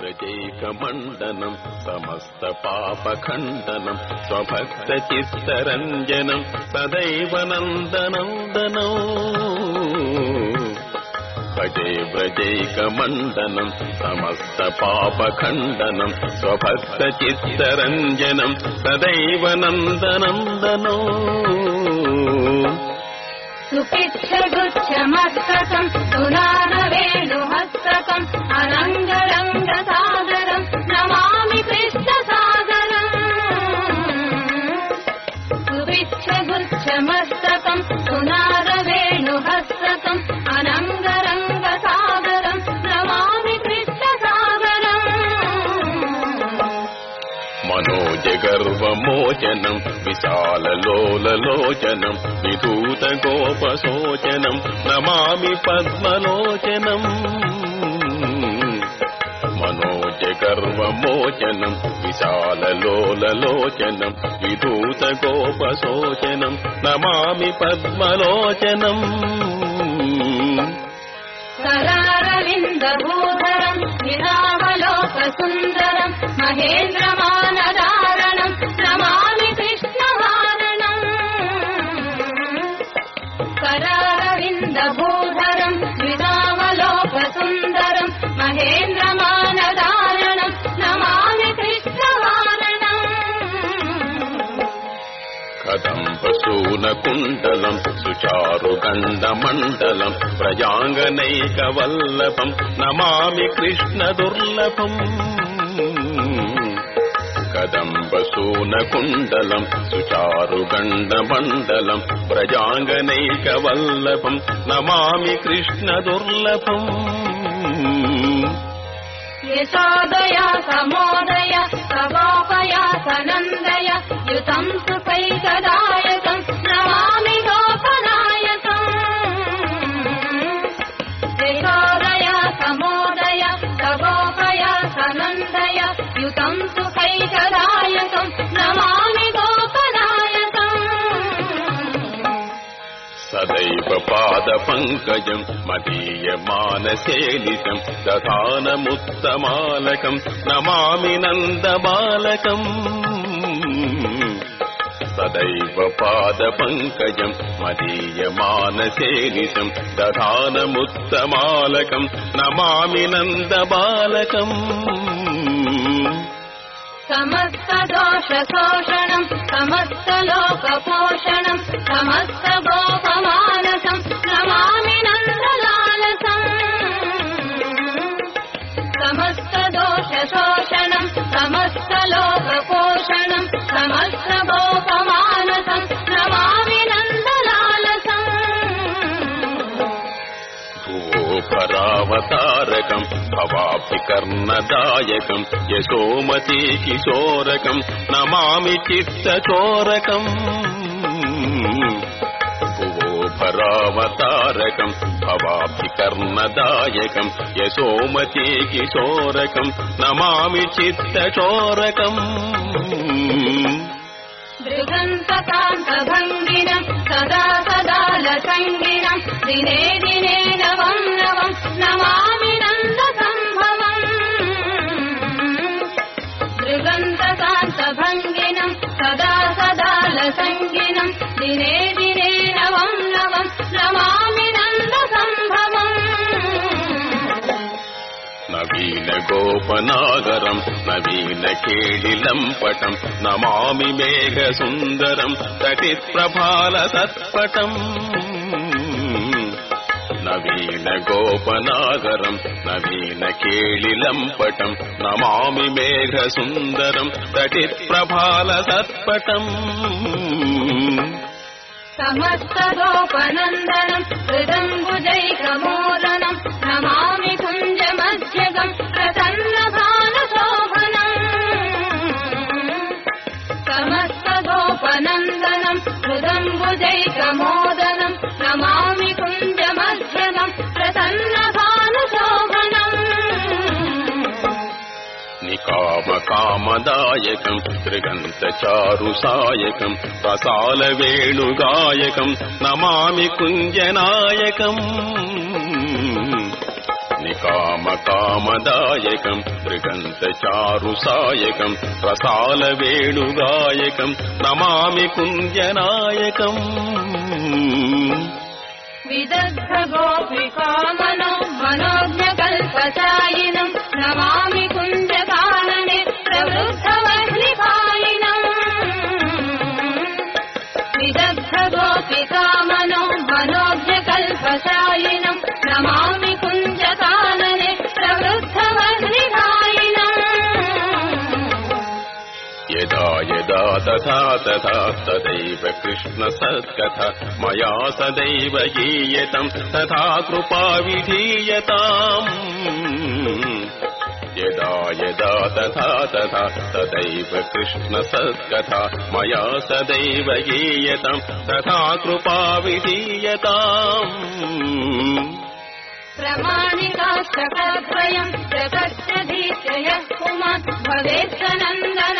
जै समस्तपापखण्डनम् स्वभक्तचित्तरञ्जनम् चित्तरञ्जनं सदैव नन्दनन्दनौ भजे व्रजैकमण्डनम् समस्तपापखण्डनम् स्वभक्तचित्तरञ्जनम् चित्तरञ्जनं सदैव सुपिच्छगुच्छमस्तकम् दनोकं नमस्त्रम् प्रगुच्छमस्तकम् सुनारवेणुहस्तकम् अनङ्गरङ्गसागरम् नमामि कृष्णसागरम् मनोजगर्वमोचनम् विशाललोललोचनम् विधूतगोपशोचनम् नमामि पद्मलोचनम् గర్వమోచనం విశాలలోలలోచనం విదూత గోపశోచనం నమామి పద్మలోచనం సరారవిందభూధరం నిరామలోక సుందరం మహేంద్ర కుండలం సుచారు గండమండలం ప్రజాంగనైక వల్లభం నమామి కృష్ణ దుర్లభం కదంబసూనకుండలం సుచారుగండమండలం ప్రజాంగనైక వల్లభం నమామి కృష్ణ దుర్లభం సమోదయ పాద పంకజం మదీయ మానసేలితం దధానముత్తమాలకం నమామి నందబాలకం సదైవ పాద పంకజం మదీయ మానసేలితం దధానముత్తమాలకం నమామి నందబాలకం సమస్తదోషశోషణం సమస్తలోకపోషణం సమస్తభోగ परावतारकम् भवापि कर्णदायकम् यशोमति किशोरकम् नमामि चित्तचोरकम् भो परावतारकम् भवापि कर्णदायकम् यशोमति किशोरकम् नमामि दिने दिने नवम् नवम् भङ्गिनम् सदा सदा लसङ्गिनम् दिने दिने नवम् नवम् नमामि नन्दसम्भवम् नवीनगोपनागरम् नवीनकेडिलम्पटम् नमामि मेघसुन्दरम् तटिप्रभालतत्पटम् नवीन गोपनागरम् नवीन केलि नमामि मेघ सुन्दरं कठित् प्रभाल सत्पटम् समस्तगोपनन्दनं हृदम्बुजै नमामि पुज्जगं प्रसन्नभालशोभनम् बालशोभनं समस्तगोपनन्दनं हृदम्बुजै కామదాయకం త్రిగంత చారు సాయకం రసాల వేణుగాయకం నమామి కుంజనాయకం నికామ కామదాయకం త్రిగంత చారు సాయకం రసాల వేణుగాయకం నమామి కుంజనాయకం విదగ్ధ గోపికామనం तथा तथा सदैव कृष्ण सत्कथा मया सदैव गीयतम् तथा कृपा विधीयताम् यदा यदा तथा तथा तदैव कृष्ण सत्कथा मया सदैव गीयतम् तथा कृपा विधीयताम् प्रमाणिकाश्च कल्पयम् जगश्च धीतयः पुमान् भवेत्स नन्दन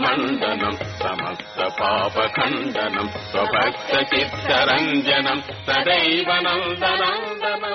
मण्डनम् समस्त पापखण्डनम् स्वस्त चित्तरञ्जनम् नन्दनन्दनम्